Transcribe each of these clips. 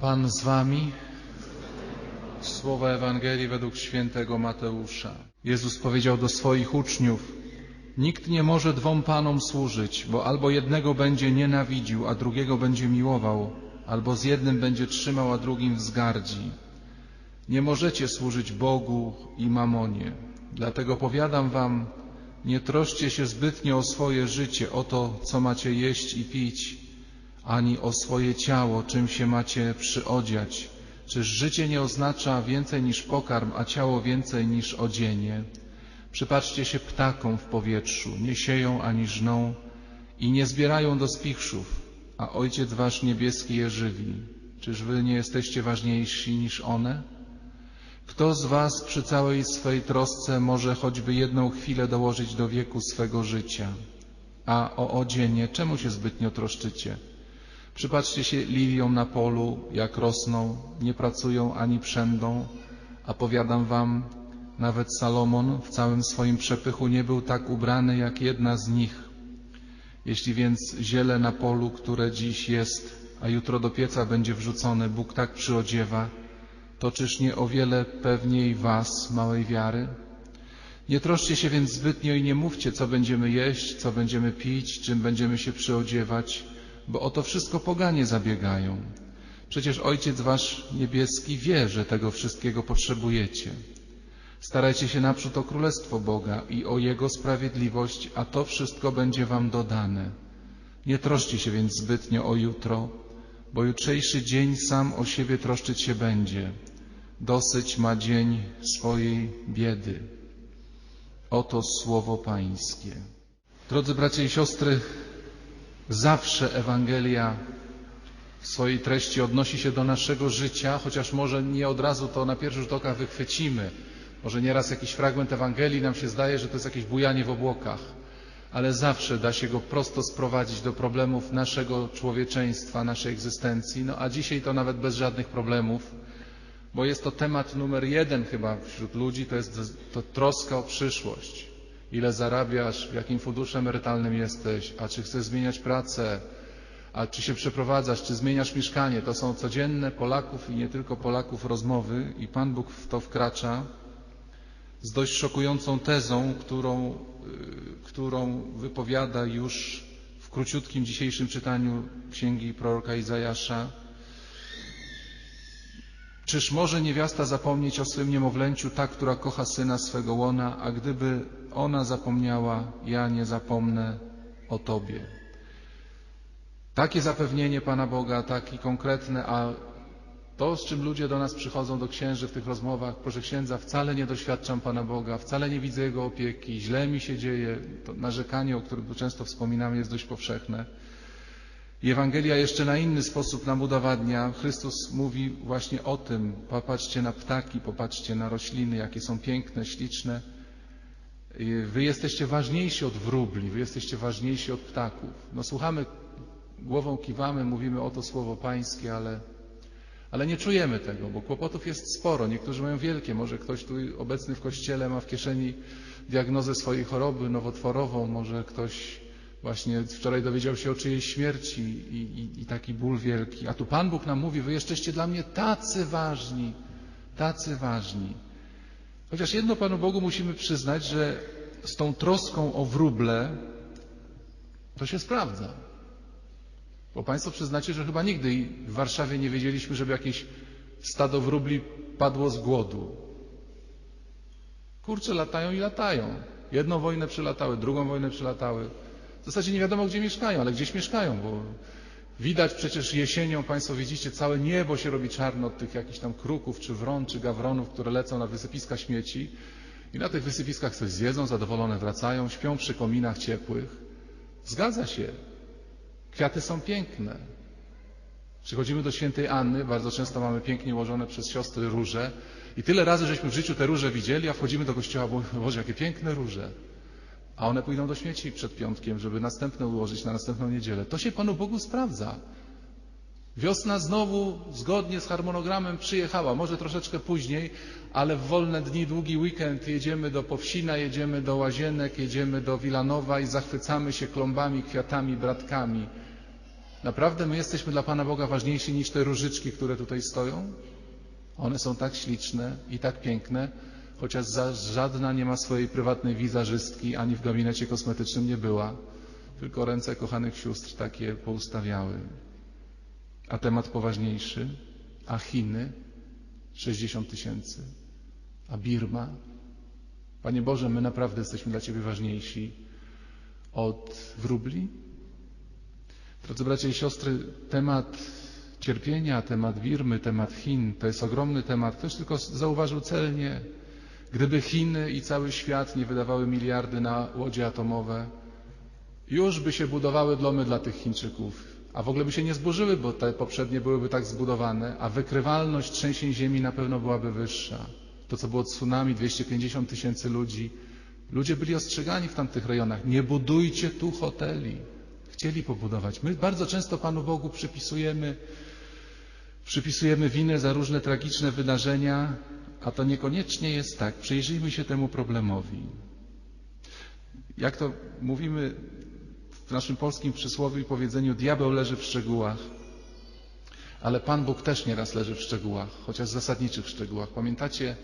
Pan z wami. Słowa Ewangelii według świętego Mateusza. Jezus powiedział do swoich uczniów: Nikt nie może dwom panom służyć, bo albo jednego będzie nienawidził, a drugiego będzie miłował, albo z jednym będzie trzymał, a drugim wzgardzi. Nie możecie służyć Bogu i mamonie. Dlatego powiadam wam, nie troszcie się zbytnio o swoje życie, o to, co macie jeść i pić, ani o swoje ciało, czym się macie przyodziać. Czyż życie nie oznacza więcej niż pokarm, a ciało więcej niż odzienie? Przypatrzcie się ptakom w powietrzu, nie sieją ani żną i nie zbierają do spichrzów, a Ojciec Wasz niebieski je żywi. Czyż Wy nie jesteście ważniejsi niż one? Kto z Was przy całej swej trosce może choćby jedną chwilę dołożyć do wieku swego życia? A o odzienie czemu się zbytnio troszczycie? Przypatrzcie się liliom na polu, jak rosną, nie pracują ani przędą, a powiadam wam, nawet Salomon w całym swoim przepychu nie był tak ubrany jak jedna z nich. Jeśli więc ziele na polu, które dziś jest, a jutro do pieca będzie wrzucone, Bóg tak przyodziewa, to czyż nie o wiele pewniej was, małej wiary? Nie troszcie się więc zbytnio i nie mówcie, co będziemy jeść, co będziemy pić, czym będziemy się przyodziewać, bo o to wszystko poganie zabiegają. Przecież Ojciec Wasz niebieski wie, że tego wszystkiego potrzebujecie. Starajcie się naprzód o Królestwo Boga i o Jego sprawiedliwość, a to wszystko będzie Wam dodane. Nie troszcie się więc zbytnio o jutro, bo jutrzejszy dzień sam o siebie troszczyć się będzie. Dosyć ma dzień swojej biedy. Oto słowo Pańskie. Drodzy bracia i siostry, zawsze Ewangelia w swojej treści odnosi się do naszego życia, chociaż może nie od razu to na pierwszy rzut oka wychwycimy. Może nieraz jakiś fragment Ewangelii nam się zdaje, że to jest jakieś bujanie w obłokach, ale zawsze da się go prosto sprowadzić do problemów naszego człowieczeństwa, naszej egzystencji. No a dzisiaj to nawet bez żadnych problemów, bo jest to temat numer jeden chyba wśród ludzi, to jest to troska o przyszłość. Ile zarabiasz, w jakim funduszu emerytalnym jesteś, a czy chcesz zmieniać pracę, a czy się przeprowadzasz, czy zmieniasz mieszkanie. To są codzienne Polaków i nie tylko Polaków rozmowy i Pan Bóg w to wkracza z dość szokującą tezą, którą, którą wypowiada już w króciutkim dzisiejszym czytaniu księgi proroka Izajasza. Czyż może niewiasta zapomnieć o swym niemowlęciu, ta, która kocha syna swego łona, a gdyby ona zapomniała, ja nie zapomnę o Tobie. Takie zapewnienie Pana Boga, takie konkretne, a to, z czym ludzie do nas przychodzą, do księży w tych rozmowach, proszę księdza, wcale nie doświadczam Pana Boga, wcale nie widzę Jego opieki, źle mi się dzieje. To narzekanie, o którym tu często wspominamy, jest dość powszechne. I Ewangelia jeszcze na inny sposób nam udowadnia. Chrystus mówi właśnie o tym. Popatrzcie na ptaki, popatrzcie na rośliny, jakie są piękne, śliczne. Wy jesteście ważniejsi od wróbli, wy jesteście ważniejsi od ptaków. No słuchamy, głową kiwamy, mówimy o to słowo pańskie, ale, ale nie czujemy tego, bo kłopotów jest sporo. Niektórzy mają wielkie. Może ktoś tu obecny w kościele ma w kieszeni diagnozę swojej choroby nowotworową, może ktoś Właśnie wczoraj dowiedział się o czyjejś śmierci i, i, i, taki ból wielki. A tu Pan Bóg nam mówi, wy jesteście dla mnie tacy ważni, tacy ważni. Chociaż jedno Panu Bogu musimy przyznać, że z tą troską o wróble to się sprawdza. Bo Państwo przyznacie, że chyba nigdy w Warszawie nie wiedzieliśmy, żeby jakieś stado wróbli padło z głodu. Kurcze latają i latają. Jedną wojnę przylatały, drugą wojnę przylatały. W zasadzie nie wiadomo, gdzie mieszkają, ale gdzieś mieszkają, bo widać przecież jesienią, Państwo widzicie, całe niebo się robi czarno od tych jakichś tam kruków, czy wron, czy gawronów, które lecą na wysypiska śmieci i na tych wysypiskach coś zjedzą, zadowolone wracają, śpią przy kominach ciepłych. Zgadza się. Kwiaty są piękne. Przychodzimy do świętej Anny, bardzo często mamy pięknie ułożone przez siostry róże i tyle razy żeśmy w życiu te róże widzieli, a wchodzimy do kościoła, bo Boże, jakie piękne róże a one pójdą do śmieci przed piątkiem, żeby następne ułożyć na następną niedzielę. To się Panu Bogu sprawdza. Wiosna znowu zgodnie z harmonogramem przyjechała, może troszeczkę później, ale w wolne dni, długi weekend jedziemy do Powsina, jedziemy do Łazienek, jedziemy do Wilanowa i zachwycamy się klombami, kwiatami, bratkami. Naprawdę my jesteśmy dla Pana Boga ważniejsi niż te różyczki, które tutaj stoją? One są tak śliczne i tak piękne, chociaż żadna nie ma swojej prywatnej wizerzystki, ani w gabinecie kosmetycznym nie była, tylko ręce kochanych sióstr takie poustawiały. A temat poważniejszy, a Chiny 60 tysięcy, a Birma. Panie Boże, my naprawdę jesteśmy dla Ciebie ważniejsi od wróbli? Drodzy bracia i siostry, temat cierpienia, temat Birmy, temat Chin to jest ogromny temat. Ktoś tylko zauważył celnie, gdyby Chiny i cały świat nie wydawały miliardy na łodzie atomowe, już by się budowały domy dla tych Chińczyków, a w ogóle by się nie zburzyły, bo te poprzednie byłyby tak zbudowane, a wykrywalność trzęsień ziemi na pewno byłaby wyższa. To, co było tsunami, 250 tysięcy ludzi. Ludzie byli ostrzegani w tamtych rejonach. Nie budujcie tu hoteli. Chcieli pobudować. My bardzo często Panu Bogu przypisujemy, przypisujemy winę za różne tragiczne wydarzenia, a to niekoniecznie jest tak. Przyjrzyjmy się temu problemowi. Jak to mówimy w naszym polskim przysłowiu i powiedzeniu, diabeł leży w szczegółach. Ale Pan Bóg też nieraz leży w szczegółach, chociaż w zasadniczych szczegółach. Pamiętacie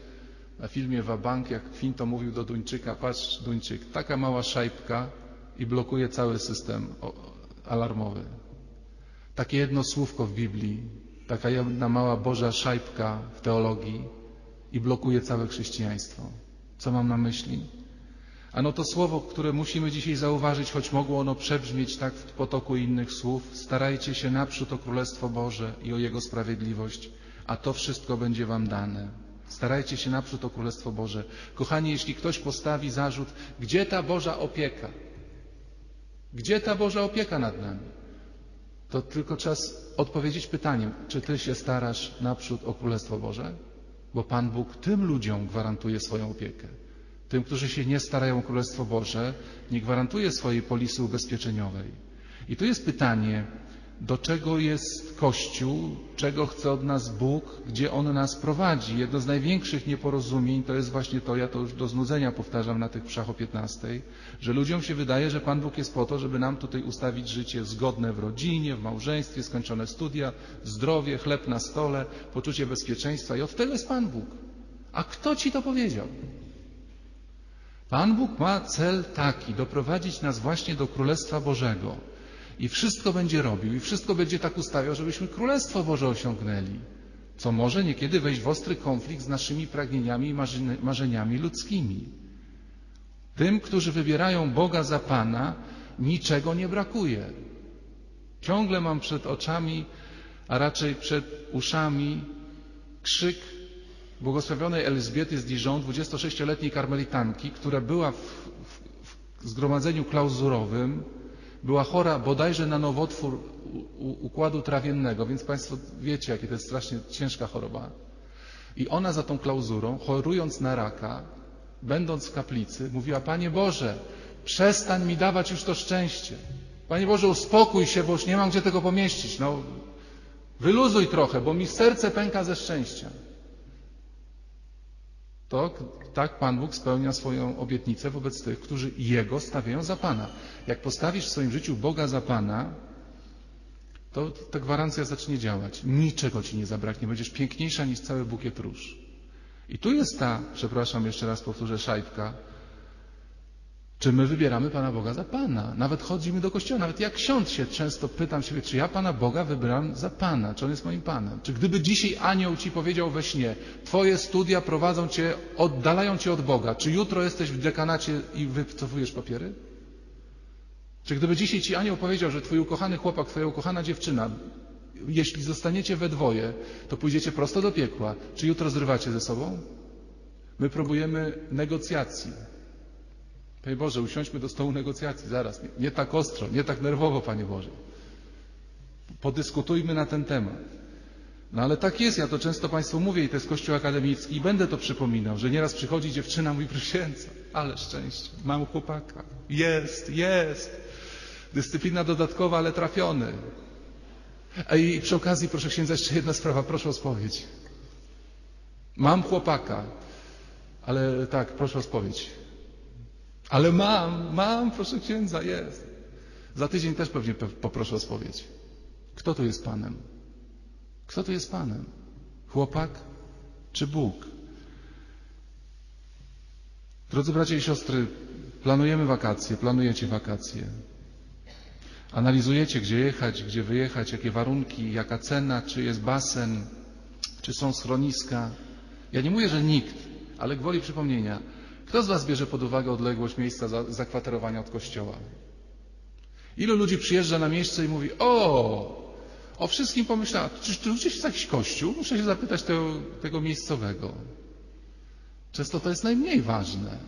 na filmie Wabank, jak Kwinto mówił do Duńczyka, patrz Duńczyk, taka mała szajbka i blokuje cały system alarmowy. Takie jedno słówko w Biblii, taka jedna mała Boża szajbka w teologii i blokuje całe chrześcijaństwo. Co mam na myśli? Ano to słowo, które musimy dzisiaj zauważyć, choć mogło ono przebrzmieć tak w potoku innych słów, starajcie się naprzód o Królestwo Boże i o Jego sprawiedliwość, a to wszystko będzie Wam dane. Starajcie się naprzód o Królestwo Boże. Kochani, jeśli ktoś postawi zarzut, gdzie ta Boża opieka? Gdzie ta Boża opieka nad nami? To tylko czas odpowiedzieć pytaniem, czy Ty się starasz naprzód o Królestwo Boże? Bo Pan Bóg tym ludziom gwarantuje swoją opiekę. Tym, którzy się nie starają o Królestwo Boże, nie gwarantuje swojej polisy ubezpieczeniowej. I tu jest pytanie, do czego jest Kościół, czego chce od nas Bóg, gdzie On nas prowadzi. Jedno z największych nieporozumień to jest właśnie to, ja to już do znudzenia powtarzam na tych pszach o 15, że ludziom się wydaje, że Pan Bóg jest po to, żeby nam tutaj ustawić życie zgodne w rodzinie, w małżeństwie, skończone studia, zdrowie, chleb na stole, poczucie bezpieczeństwa i od tego jest Pan Bóg. A kto Ci to powiedział? Pan Bóg ma cel taki, doprowadzić nas właśnie do Królestwa Bożego. I wszystko będzie robił, i wszystko będzie tak ustawiał, żebyśmy Królestwo Boże osiągnęli. Co może niekiedy wejść w ostry konflikt z naszymi pragnieniami i marzeniami ludzkimi. Tym, którzy wybierają Boga za Pana, niczego nie brakuje. Ciągle mam przed oczami, a raczej przed uszami krzyk błogosławionej Elżbiety z Dijon, 26-letniej karmelitanki, która była w, w, w zgromadzeniu klauzurowym, była chora bodajże na nowotwór układu trawiennego, więc Państwo wiecie, jakie to jest strasznie ciężka choroba. I ona za tą klauzurą, chorując na raka, będąc w kaplicy, mówiła, Panie Boże, przestań mi dawać już to szczęście. Panie Boże, uspokój się, bo już nie mam gdzie tego pomieścić. No, wyluzuj trochę, bo mi serce pęka ze szczęścia. To tak Pan Bóg spełnia swoją obietnicę wobec tych, którzy Jego stawiają za Pana. Jak postawisz w swoim życiu Boga za Pana, to ta gwarancja zacznie działać. Niczego Ci nie zabraknie. Będziesz piękniejsza niż cały bukiet róż. I tu jest ta, przepraszam, jeszcze raz powtórzę, szajbka, czy my wybieramy Pana Boga za Pana? Nawet chodzimy do kościoła, nawet jak ksiądz się często pytam siebie, czy ja Pana Boga wybrałem za Pana, czy On jest moim Panem? Czy gdyby dzisiaj anioł Ci powiedział we śnie, Twoje studia prowadzą Cię, oddalają Cię od Boga, czy jutro jesteś w dekanacie i wycofujesz papiery? Czy gdyby dzisiaj Ci anioł powiedział, że Twój ukochany chłopak, Twoja ukochana dziewczyna, jeśli zostaniecie we dwoje, to pójdziecie prosto do piekła, czy jutro zrywacie ze sobą? My próbujemy negocjacji, Panie Boże, usiądźmy do stołu negocjacji zaraz. Nie, nie tak ostro, nie tak nerwowo, Panie Boże. Podyskutujmy na ten temat. No ale tak jest, ja to często Państwu mówię i to jest Kościół akademicki i będę to przypominał, że nieraz przychodzi dziewczyna, mówi, księdza, ale szczęście, mam chłopaka. Jest, jest. Dyscyplina dodatkowa, ale trafiony. A i przy okazji, proszę księdza, jeszcze jedna sprawa, proszę o spowiedź. Mam chłopaka, ale tak, proszę o spowiedź. Ale mam, mam, proszę księdza, jest. Za tydzień też pewnie poproszę o spowiedź. Kto tu jest Panem? Kto tu jest Panem? Chłopak czy Bóg? Drodzy bracia i siostry, planujemy wakacje, planujecie wakacje. Analizujecie, gdzie jechać, gdzie wyjechać, jakie warunki, jaka cena, czy jest basen, czy są schroniska. Ja nie mówię, że nikt, ale gwoli przypomnienia. Kto z Was bierze pod uwagę odległość miejsca za- zakwaterowania od kościoła? Ilu ludzi przyjeżdża na miejsce i mówi, o, o wszystkim pomyślałem, czy tu gdzieś jest jakiś kościół? Muszę się zapytać tego, tego miejscowego. Często to jest najmniej ważne.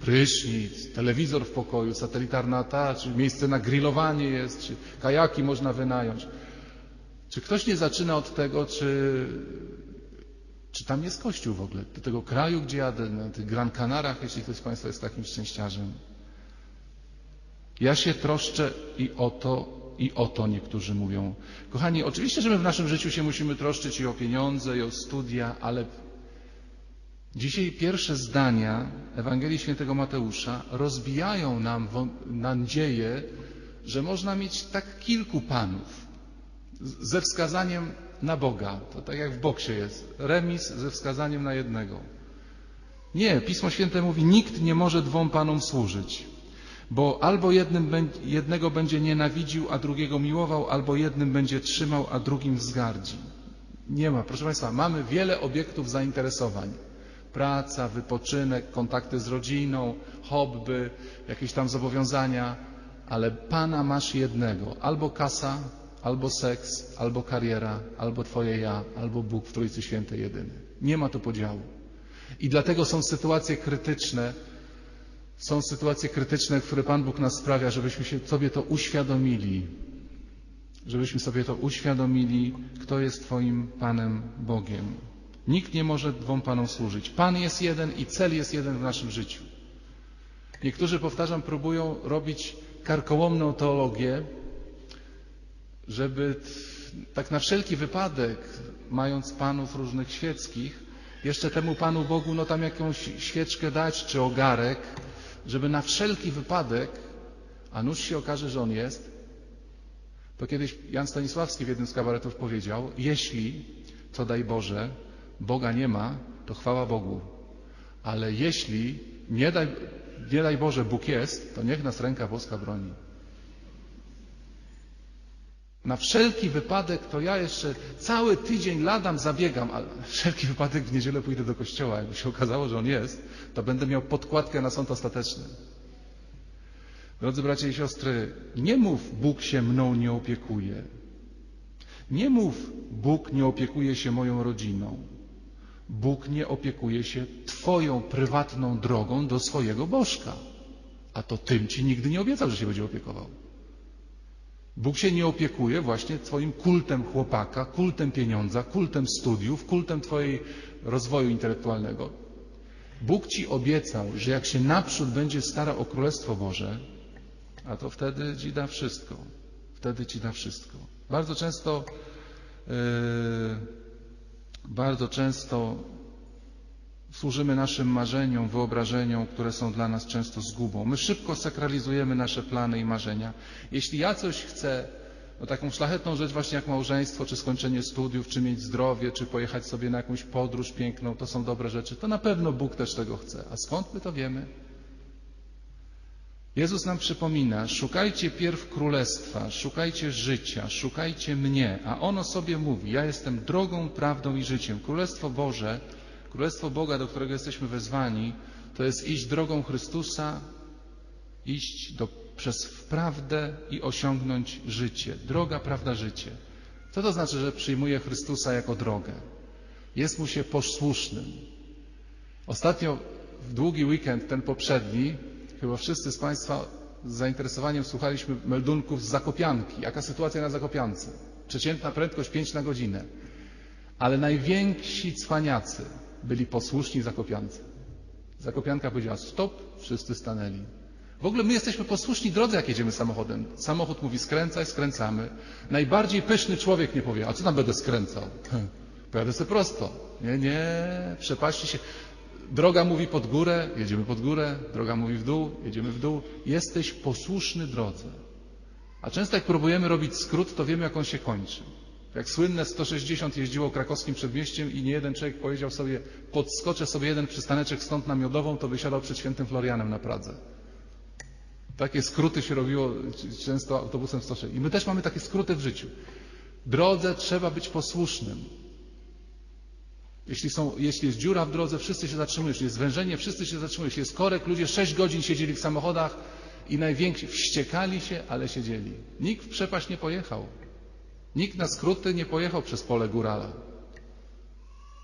Prysznic, telewizor w pokoju, satelitarna ta, czy miejsce na grillowanie jest, czy kajaki można wynająć. Czy ktoś nie zaczyna od tego, czy, czy tam jest kościół w ogóle? Do tego kraju, gdzie jadę, na tych Gran Canarach, jeśli ktoś z Państwa jest takim szczęściarzem. Ja się troszczę i o to, i o to niektórzy mówią. Kochani, oczywiście, że my w naszym życiu się musimy troszczyć i o pieniądze, i o studia, ale dzisiaj pierwsze zdania Ewangelii Świętego Mateusza rozbijają nam nadzieję, że można mieć tak kilku panów ze wskazaniem na Boga. To tak jak w boksie jest. Remis ze wskazaniem na jednego. Nie, Pismo Święte mówi, nikt nie może dwom panom służyć. Bo albo jednym, jednego będzie nienawidził, a drugiego miłował, albo jednym będzie trzymał, a drugim wzgardzi. Nie ma, proszę Państwa, mamy wiele obiektów zainteresowań. Praca, wypoczynek, kontakty z rodziną, hobby, jakieś tam zobowiązania, ale Pana masz jednego. Albo kasa, albo seks, albo kariera, albo Twoje ja, albo Bóg w Trójcy Świętej jedyny. Nie ma tu podziału. I dlatego są sytuacje krytyczne, są sytuacje krytyczne, które Pan Bóg nas sprawia, żebyśmy sobie to uświadomili. Żebyśmy sobie to uświadomili, kto jest Twoim Panem Bogiem. Nikt nie może dwom Panom służyć. Pan jest jeden i cel jest jeden w naszym życiu. Niektórzy, powtarzam, próbują robić karkołomną teologię, żeby tak na wszelki wypadek, mając panów różnych świeckich, jeszcze temu Panu Bogu, no tam jakąś świeczkę dać, czy ogarek, żeby na wszelki wypadek, a nuż się okaże, że On jest, to kiedyś Jan Stanisławski w jednym z kabaretów powiedział, jeśli, co daj Boże, Boga nie ma, to chwała Bogu. Ale jeśli, nie daj, nie daj Boże, Bóg jest, to niech nas ręka boska broni. Na wszelki wypadek to ja jeszcze cały tydzień ladam, zabiegam, ale na wszelki wypadek w niedzielę pójdę do kościoła. Jakby się okazało, że on jest, to będę miał podkładkę na sąd ostateczny. Drodzy bracia i siostry, nie mów Bóg się mną nie opiekuje. Nie mów Bóg nie opiekuje się moją rodziną. Bóg nie opiekuje się Twoją prywatną drogą do swojego bożka. A to tym Ci nigdy nie obiecał, że się będzie opiekował. Bóg się nie opiekuje właśnie Twoim kultem chłopaka, kultem pieniądza, kultem studiów, kultem Twojej rozwoju intelektualnego. Bóg Ci obiecał, że jak się naprzód będzie starał o Królestwo Boże, a to wtedy Ci da wszystko. Wtedy Ci da wszystko. Bardzo często, yy, bardzo często służymy naszym marzeniom, wyobrażeniom, które są dla nas często zgubą. My szybko sakralizujemy nasze plany i marzenia. Jeśli ja coś chcę, no taką szlachetną rzecz właśnie jak małżeństwo, czy skończenie studiów, czy mieć zdrowie, czy pojechać sobie na jakąś podróż piękną, to są dobre rzeczy. To na pewno Bóg też tego chce. A skąd my to wiemy? Jezus nam przypomina, szukajcie pierw królestwa, szukajcie życia, szukajcie mnie, a ono sobie mówi, ja jestem drogą, prawdą i życiem. Królestwo Boże, królestwo Boga, do którego jesteśmy wezwani, to jest iść drogą Chrystusa, iść do, przez prawdę i osiągnąć życie. Droga, prawda, życie. Co to znaczy, że przyjmuje Chrystusa jako drogę? Jest mu się posłusznym. Ostatnio w długi weekend, ten poprzedni, chyba wszyscy z Państwa z zainteresowaniem słuchaliśmy meldunków z Zakopianki. Jaka sytuacja na Zakopiance? Przeciętna prędkość 5 na godzinę. Ale najwięksi cwaniacy byli posłuszni Zakopiance. Zakopianka powiedziała stop, wszyscy stanęli. W ogóle my jesteśmy posłuszni drodze, jak jedziemy samochodem. Samochód mówi skręcaj, skręcamy. Najbardziej pyszny człowiek nie powie, a co tam będę skręcał? Pojadę sobie prosto. Nie, nie, przepaści się. Droga mówi pod górę, jedziemy pod górę. Droga mówi w dół, jedziemy w dół. Jesteś posłuszny drodze. A często jak próbujemy robić skrót, to wiemy, jak on się kończy. Jak słynne 160 jeździło krakowskim przedmieściem i nie jeden człowiek powiedział sobie, podskoczę sobie jeden przystaneczek stąd na Miodową, to wysiadał przed świętym Florianem na Pradze. Takie skróty się robiło często autobusem 106. I my też mamy takie skróty w życiu. Drodze trzeba być posłusznym. Jeśli, są, jeśli jest dziura w drodze, wszyscy się zatrzymują. Jeśli jest zwężenie, wszyscy się zatrzymują. Jeśli jest korek, ludzie 6 godzin siedzieli w samochodach i najwięksi wściekali się, ale siedzieli. Nikt w przepaść nie pojechał. Nikt na skróty nie pojechał przez pole górala.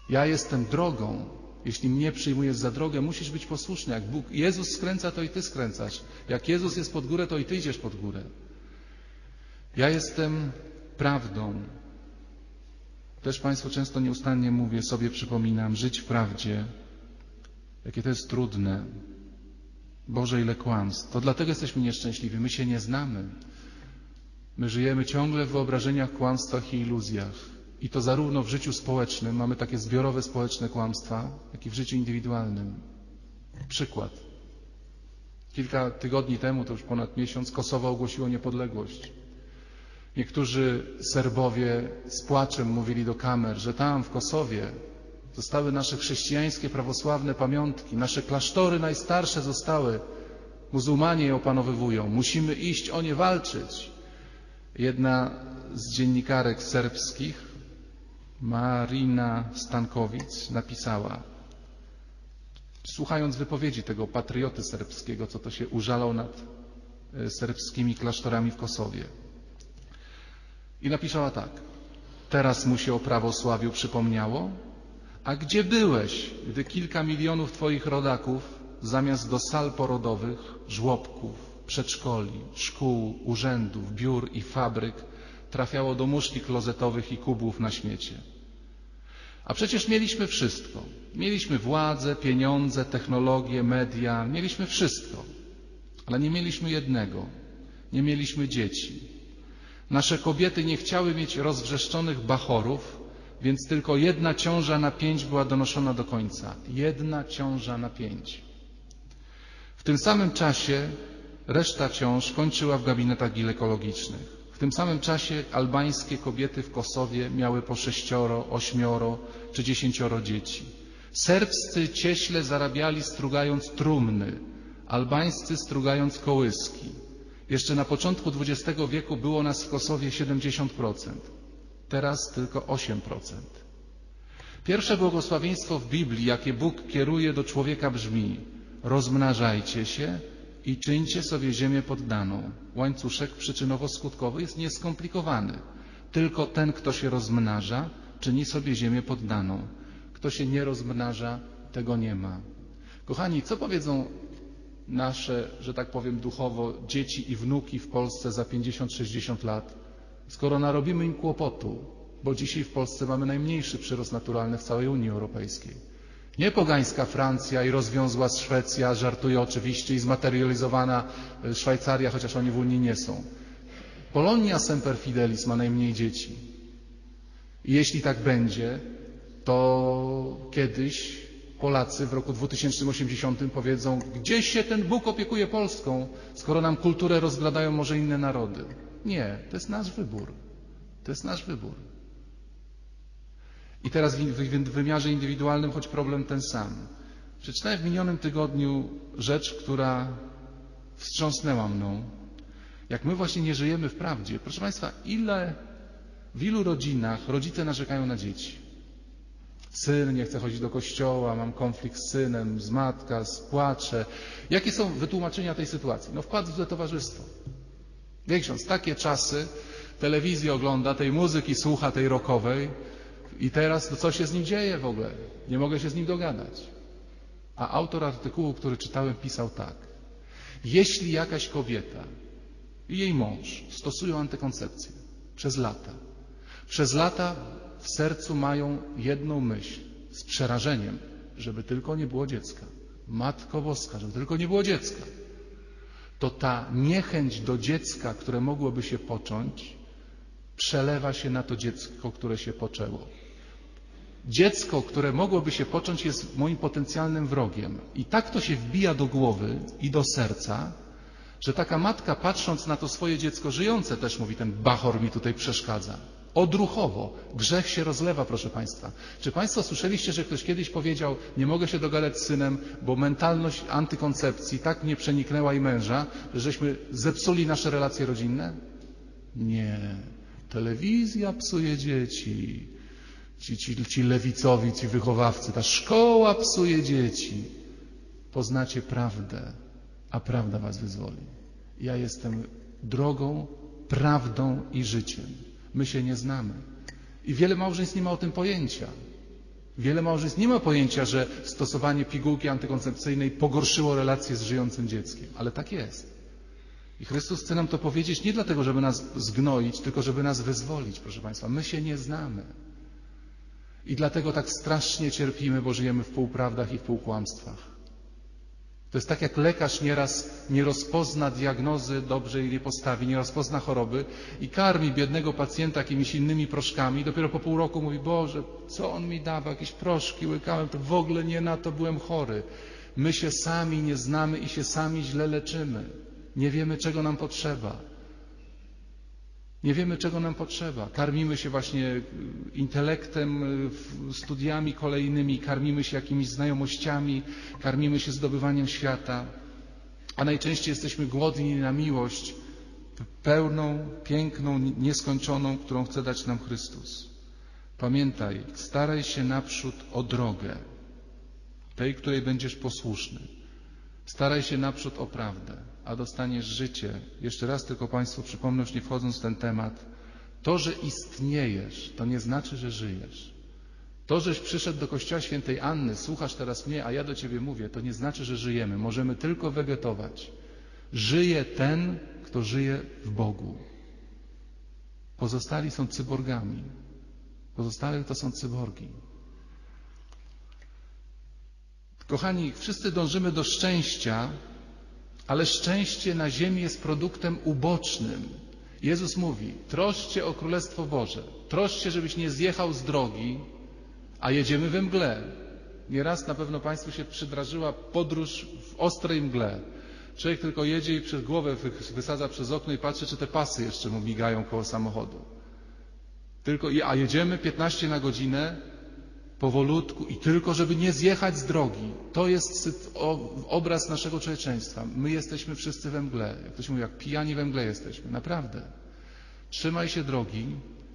Ja jestem drogą. Jeśli mnie przyjmujesz za drogę, musisz być posłuszny. Jak Bóg, Jezus skręca, to i ty skręcasz. Jak Jezus jest pod górę, to i ty idziesz pod górę. Ja jestem prawdą. Też Państwu często nieustannie mówię, sobie przypominam, żyć w prawdzie, jakie to jest trudne. Boże, ile kłamstw. To dlatego jesteśmy nieszczęśliwi. My się nie znamy. My żyjemy ciągle w wyobrażeniach, kłamstwach i iluzjach. I to zarówno w życiu społecznym, mamy takie zbiorowe społeczne kłamstwa, jak i w życiu indywidualnym. Przykład. Kilka tygodni temu, to już ponad miesiąc, Kosowo ogłosiło niepodległość. Niektórzy Serbowie z płaczem mówili do kamer, że tam w Kosowie zostały nasze chrześcijańskie, prawosławne pamiątki, nasze klasztory najstarsze zostały, muzułmanie je opanowywują, musimy iść o nie walczyć. Jedna z dziennikarek serbskich, Marina Stankowic, napisała, słuchając wypowiedzi tego patrioty serbskiego, co to się użalał nad e, serbskimi klasztorami w Kosowie. I napisała tak. Teraz mu się o prawosławiu przypomniało? A gdzie byłeś, gdy kilka milionów twoich rodaków zamiast do sal porodowych, żłobków, przedszkoli, szkół, urzędów, biur i fabryk trafiało do muszli klozetowych i kubłów na śmiecie? A przecież mieliśmy wszystko. Mieliśmy władzę, pieniądze, technologię, media, mieliśmy wszystko. Ale nie mieliśmy jednego. Nie mieliśmy dzieci. Nasze kobiety nie chciały mieć rozwrzeszczonych bachorów, więc tylko jedna ciąża na pięć była donoszona do końca. Jedna ciąża na pięć. W tym samym czasie reszta ciąż kończyła w gabinetach ginekologicznych. W tym samym czasie albańskie kobiety w Kosowie miały po sześcioro, ośmioro czy dziesięcioro dzieci. Serbscy cieśle zarabiali strugając trumny, albańscy strugając kołyski. Jeszcze na początku XX wieku było nas w Kosowie 70%, teraz tylko 8%. Pierwsze błogosławieństwo w Biblii, jakie Bóg kieruje do człowieka brzmi rozmnażajcie się i czyńcie sobie ziemię poddaną. Łańcuszek przyczynowo-skutkowy jest nieskomplikowany. Tylko ten, kto się rozmnaża, czyni sobie ziemię poddaną. Kto się nie rozmnaża, tego nie ma. Kochani, co powiedzą nasze, że tak powiem duchowo, dzieci i wnuki w Polsce za 50-60 lat, skoro narobimy im kłopotu, bo dzisiaj w Polsce mamy najmniejszy przyrost naturalny w całej Unii Europejskiej. Nie pogańska Francja i rozwiązła Szwecja, żartuję oczywiście, i zmaterializowana e, Szwajcaria, chociaż oni w Unii nie są. Polonia Semper Fidelis ma najmniej dzieci. I jeśli tak będzie, to kiedyś Polacy w roku 2080 powiedzą, gdzie się ten Bóg opiekuje Polską, skoro nam kulturę rozglądają może inne narody. Nie, to jest nasz wybór. To jest nasz wybór. I teraz w wymiarze indywidualnym, choć problem ten sam. Przeczytałem w minionym tygodniu rzecz, która wstrząsnęła mną. Jak my właśnie nie żyjemy w prawdzie. Proszę Państwa, ile w ilu rodzinach rodzice narzekają na dzieci? Syn nie chce chodzić do kościoła, mam konflikt z synem, z matka, z płacze. Jakie są wytłumaczenia tej sytuacji? No wkład w złe towarzystwo. Wie ksiądz, takie czasy, telewizję ogląda, tej muzyki słucha, tej rockowej i teraz to co się z nim dzieje w ogóle? Nie mogę się z nim dogadać. A autor artykułu, który czytałem, pisał tak. Jeśli jakaś kobieta i jej mąż stosują antykoncepcję przez lata, przez lata w sercu mają jedną myśl z przerażeniem, żeby tylko nie było dziecka. Matko Boska, żeby tylko nie było dziecka. To ta niechęć do dziecka, które mogłoby się począć, przelewa się na to dziecko, które się poczęło. Dziecko, które mogłoby się począć, jest moim potencjalnym wrogiem. I tak to się wbija do głowy i do serca, Że taka matka, patrząc na to swoje dziecko żyjące, też mówi, ten bachor mi tutaj przeszkadza. Odruchowo. Grzech się rozlewa, proszę Państwa. Czy Państwo słyszeliście, że ktoś kiedyś powiedział, nie mogę się dogadać z synem, bo mentalność antykoncepcji tak mnie przeniknęła i męża, że żeśmy zepsuli nasze relacje rodzinne? Nie. Telewizja psuje dzieci. Ci, ci, ci lewicowi, ci wychowawcy. Ta szkoła psuje dzieci. Poznacie prawdę, a prawda was wyzwoli. Ja jestem drogą, prawdą i życiem. My się nie znamy. I wiele małżeństw nie ma o tym pojęcia. Wiele małżeństw nie ma pojęcia, że stosowanie pigułki antykoncepcyjnej pogorszyło relacje z żyjącym dzieckiem. Ale tak jest. I Chrystus chce nam to powiedzieć nie dlatego, żeby nas zgnoić, tylko żeby nas wyzwolić, proszę Państwa. My się nie znamy. I dlatego tak strasznie cierpimy, bo żyjemy w półprawdach i w półkłamstwach. To jest tak, jak lekarz nieraz nie rozpozna diagnozy dobrze i nie postawi, nie rozpozna choroby i karmi biednego pacjenta jakimiś innymi proszkami. Dopiero po pół roku mówi, Boże, co on mi dawał, jakieś proszki łykałem, to w ogóle nie na to byłem chory. My się sami nie znamy i się sami źle leczymy. Nie wiemy, czego nam potrzeba. Nie wiemy, czego nam potrzeba. Karmimy się właśnie intelektem, studiami kolejnymi, karmimy się jakimiś znajomościami, karmimy się zdobywaniem świata, a najczęściej jesteśmy głodni na miłość pełną, piękną, nieskończoną, którą chce dać nam Chrystus. Pamiętaj, staraj się naprzód o drogę, tej, której będziesz posłuszny. Staraj się naprzód o prawdę a dostaniesz życie. Jeszcze raz tylko Państwu przypomnę, już nie wchodząc w ten temat. To, że istniejesz, to nie znaczy, że żyjesz. To, żeś przyszedł do Kościoła Świętej Anny, słuchasz teraz mnie, a ja do Ciebie mówię, to nie znaczy, że żyjemy. Możemy tylko wegetować. Żyje ten, kto żyje w Bogu. Pozostali są cyborgami. Pozostali to są cyborgi. Kochani, wszyscy dążymy do szczęścia, ale szczęście na ziemi jest produktem ubocznym. Jezus mówi: troszcie o Królestwo Boże, troszcie, żebyś nie zjechał z drogi, a jedziemy we mgle. Nieraz na pewno Państwu się przydrażyła podróż w ostrej mgle. Człowiek tylko jedzie i przez głowę wysadza przez okno i patrzy, czy te pasy jeszcze mu migają koło samochodu. Tylko, a jedziemy 15 na godzinę, powolutku i tylko, żeby nie zjechać z drogi. To jest obraz naszego człowieczeństwa. My jesteśmy wszyscy we mgle. Jak ktoś mówi, jak pijani we mgle jesteśmy. Naprawdę. Trzymaj się drogi,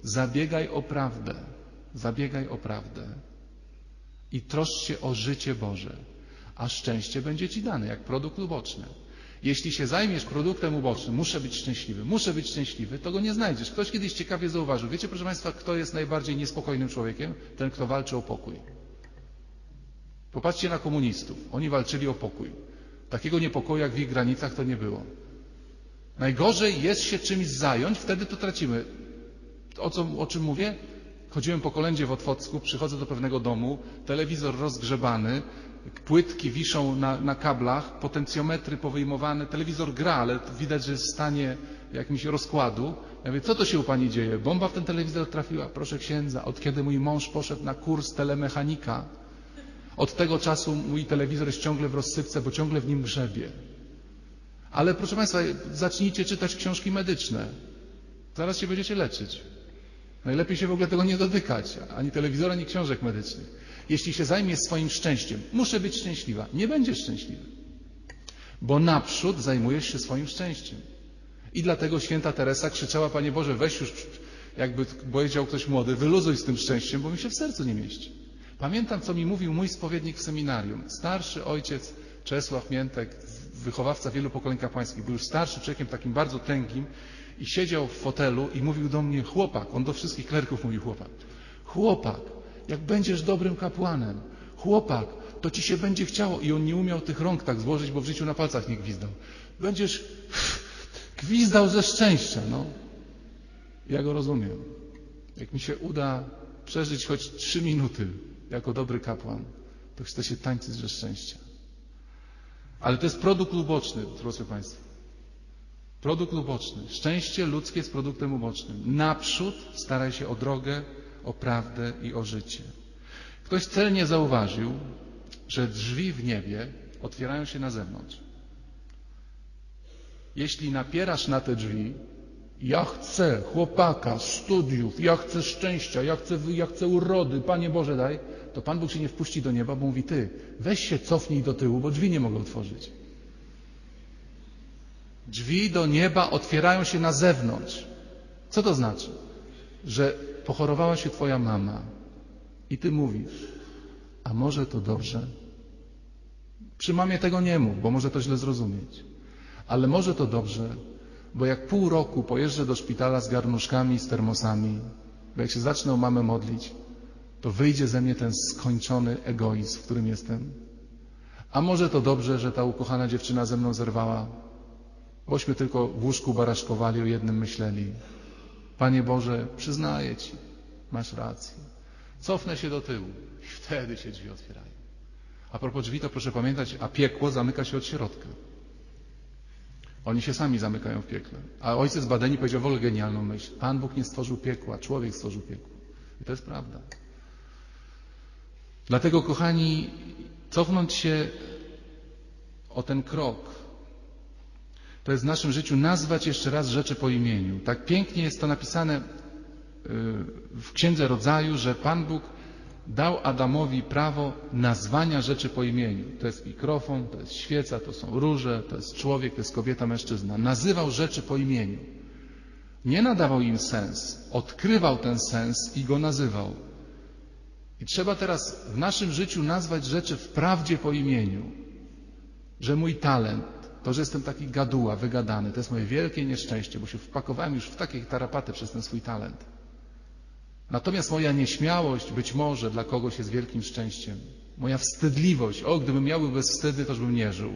zabiegaj o prawdę. Zabiegaj o prawdę. I troszcz się o życie Boże. A szczęście będzie Ci dane, jak produkt uboczny. Jeśli się zajmiesz produktem ubocznym, muszę być szczęśliwy, muszę być szczęśliwy, to go nie znajdziesz. Ktoś kiedyś ciekawie zauważył. Wiecie, proszę Państwa, kto jest najbardziej niespokojnym człowiekiem? Ten, kto walczy o pokój. Popatrzcie na komunistów. Oni walczyli o pokój. Takiego niepokoju jak w ich granicach to nie było. Najgorzej jest się czymś zająć, wtedy to tracimy. O, co, o czym mówię? Chodziłem po kolędzie w Otwocku, przychodzę do pewnego domu, telewizor rozgrzebany, płytki wiszą na, na, kablach, potencjometry powyjmowane, telewizor gra, ale widać, że jest w stanie jakimś rozkładu. Ja mówię, co to się u Pani dzieje? Bomba w ten telewizor trafiła. Proszę księdza, od kiedy mój mąż poszedł na kurs telemechanika, od tego czasu mój telewizor jest ciągle w rozsypce, bo ciągle w nim grzebie. Ale proszę Państwa, zacznijcie czytać książki medyczne. Zaraz się będziecie leczyć. Najlepiej się w ogóle tego nie dotykać, ani telewizora, ani książek medycznych. Jeśli się zajmiesz swoim szczęściem, muszę być szczęśliwa, nie będziesz szczęśliwy. Bo naprzód zajmujesz się swoim szczęściem. I dlatego święta Teresa krzyczała, Panie Boże, weź już, jakby powiedział ktoś młody, wyluzuj z tym szczęściem, bo mi się w sercu nie mieści. Pamiętam, co mi mówił mój spowiednik w seminarium. Starszy ojciec Czesław Miętek, wychowawca wielu pokoleń kapłańskich, był już starszy człowiekiem, takim bardzo tęgim i siedział w fotelu i mówił do mnie, chłopak, on do wszystkich klerków mówił chłopak, chłopak, jak będziesz dobrym kapłanem, chłopak, to ci się będzie chciało. I on nie umiał tych rąk tak złożyć, bo w życiu na palcach nie gwizdał. Będziesz gwizdał ze szczęścia, no. Ja go rozumiem. Jak mi się uda przeżyć choć trzy minuty jako dobry kapłan, to chcę się tańczyć ze szczęścia. Ale to jest produkt uboczny, drodzy Państwo. Produkt uboczny. Szczęście ludzkie jest produktem ubocznym. Naprzód staraj się o drogę, o prawdę i o życie. Ktoś celnie zauważył, że drzwi w niebie otwierają się na zewnątrz. Jeśli napierasz na te drzwi, ja chcę chłopaka, studiów, ja chcę szczęścia, ja chcę, ja chcę urody, Panie Boże daj, to Pan Bóg się nie wpuści do nieba, bo mówi Ty, weź się cofnij do tyłu, bo drzwi nie mogę otworzyć. Drzwi do nieba otwierają się na zewnątrz. Co to znaczy? Że pochorowała się Twoja mama i Ty mówisz, a może to dobrze? Przy mamie tego nie mów, bo może to źle zrozumieć. Ale może to dobrze, bo jak pół roku pojeżdżę do szpitala z garnuszkami, z termosami, bo jak się zacznę o mamę modlić, to wyjdzie ze mnie ten skończony egoizm, w którym jestem. A może to dobrze, że ta ukochana dziewczyna ze mną zerwała, bośmy tylko w łóżku baraszkowali, o jednym myśleli. Panie Boże, przyznaję Ci, masz rację. Cofnę się do tyłu i wtedy się drzwi otwierają. A propos drzwi, to proszę pamiętać, a piekło zamyka się od środka. Oni się sami zamykają w piekle. A ojciec Badeni powiedział w ogóle genialną myśl. Pan Bóg nie stworzył piekła, człowiek stworzył piekło. I to jest prawda. Dlatego, kochani, cofnąć się o ten krok, to jest w naszym życiu nazwać jeszcze raz rzeczy po imieniu. Tak pięknie jest to napisane y, w Księdze Rodzaju, że Pan Bóg dał Adamowi prawo nazwania rzeczy po imieniu. To jest mikrofon, to jest świeca, to są róże, to jest człowiek, to jest kobieta, mężczyzna. Nazywał rzeczy po imieniu. Nie nadawał im sens, odkrywał ten sens i go nazywał. I trzeba teraz w naszym życiu nazwać rzeczy wprawdzie po imieniu. Że mój talent, to, że jestem taki gaduła, wygadany, to jest moje wielkie nieszczęście, bo się wpakowałem już w takie tarapaty przez ten swój talent. Natomiast moja nieśmiałość być może dla kogoś jest wielkim szczęściem. Moja wstydliwość, o, gdybym miał bez wstydy, to bym nie żył.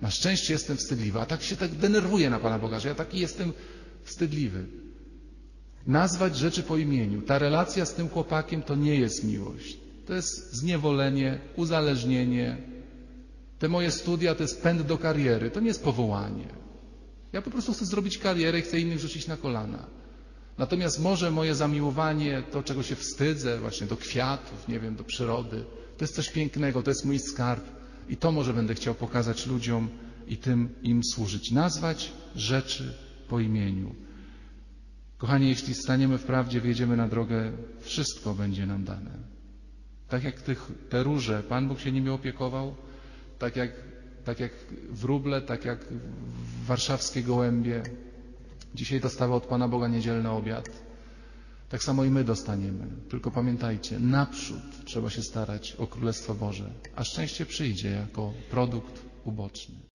Na szczęście jestem wstydliwy, a tak się tak denerwuję na Pana Boga, że ja taki jestem wstydliwy. Nazwać rzeczy po imieniu. Ta relacja z tym chłopakiem to nie jest miłość. To jest zniewolenie, uzależnienie. Te moje studia to jest pęd do kariery. To nie jest powołanie. Ja po prostu chcę zrobić karierę i chcę innych rzucić na kolana. Natomiast może moje zamiłowanie, to czego się wstydzę, właśnie do kwiatów, nie wiem, do przyrody, to jest coś pięknego, to jest mój skarb i to może będę chciał pokazać ludziom i tym im służyć. Nazwać rzeczy po imieniu. Kochani, jeśli staniemy w prawdzie, wjedziemy na drogę, wszystko będzie nam dane. Tak jak tych, te róże, Pan Bóg się nimi opiekował, tak jak, tak jak wróble, tak jak warszawskie gołębie, Dzisiaj dostawa od Pana Boga niedzielny obiad. Tak samo i my dostaniemy. Tylko pamiętajcie, naprzód trzeba się starać o Królestwo Boże, a szczęście przyjdzie jako produkt uboczny.